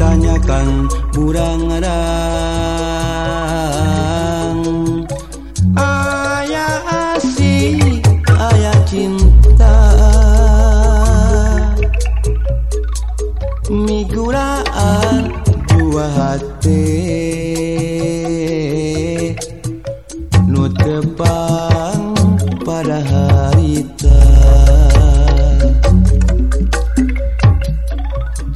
tanyakan burang-rang hati. Nu tepang pada harita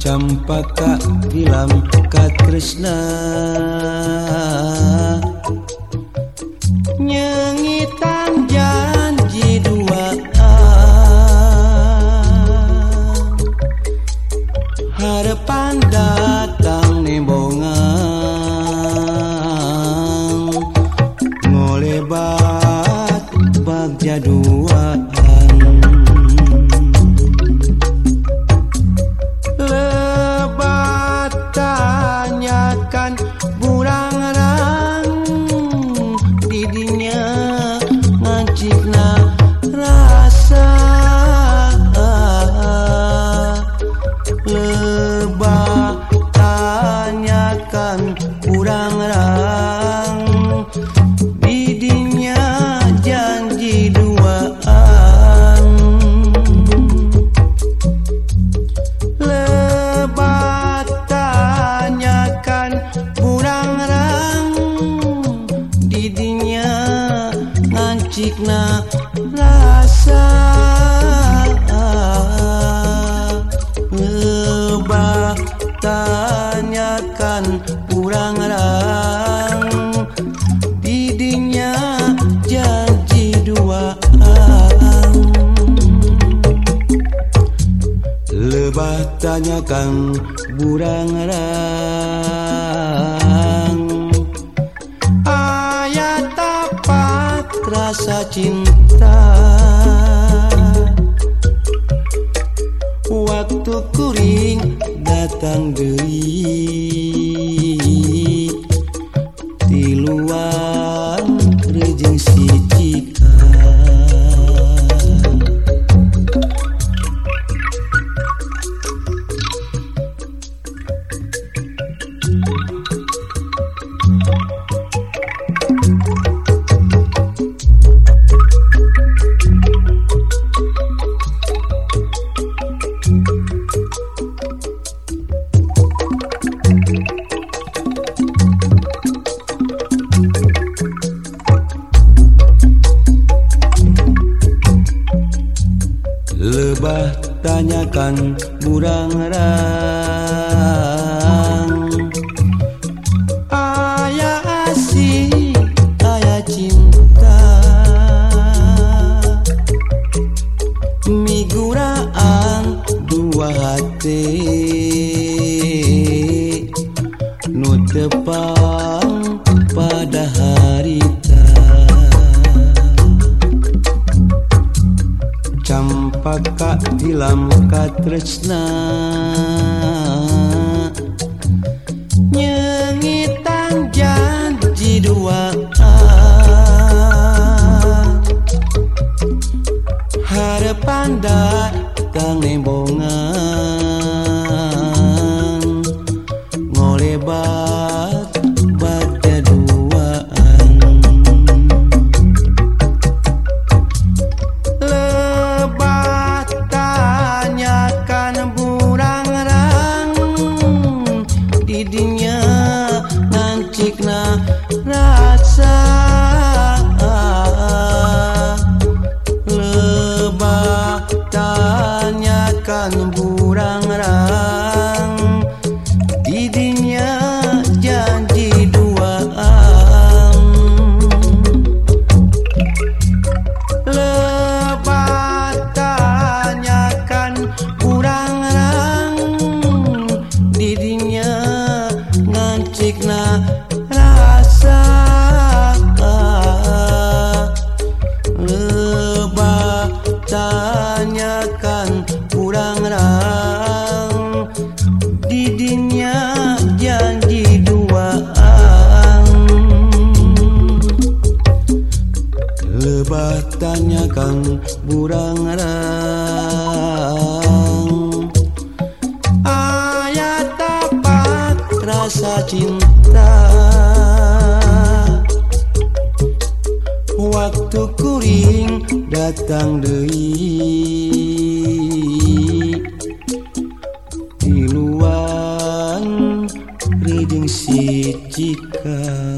campaka pilam ka Krishna. do. Tanyakan burang-rang. Ayat tapat rasa cinta? Waktu kuring datang deui Lebah tanyakan burang-rang Ayah asih, ayah cinta. Miguraan dua hati. Nu tilam katresna nyengitan janji dua harapan datang nembo kebanyakan kurang rang. Didinya jadi duaan lebah tanyakan burang rang. Ayat dapat rasa cinta. waktu kuring datang deui. Di luar reading si jika